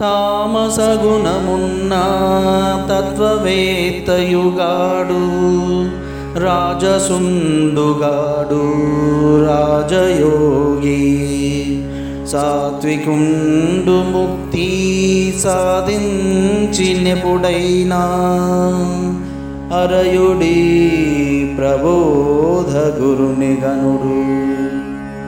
తామసగుణమున్న తత్వవేత్తయుగాడు రాజసుండుగాడు రాజయోగి. సాత్వికుండు ముక్తి సాధించినెప్పుడైనా అరయుడి ప్రబోధ గురుని గనుడు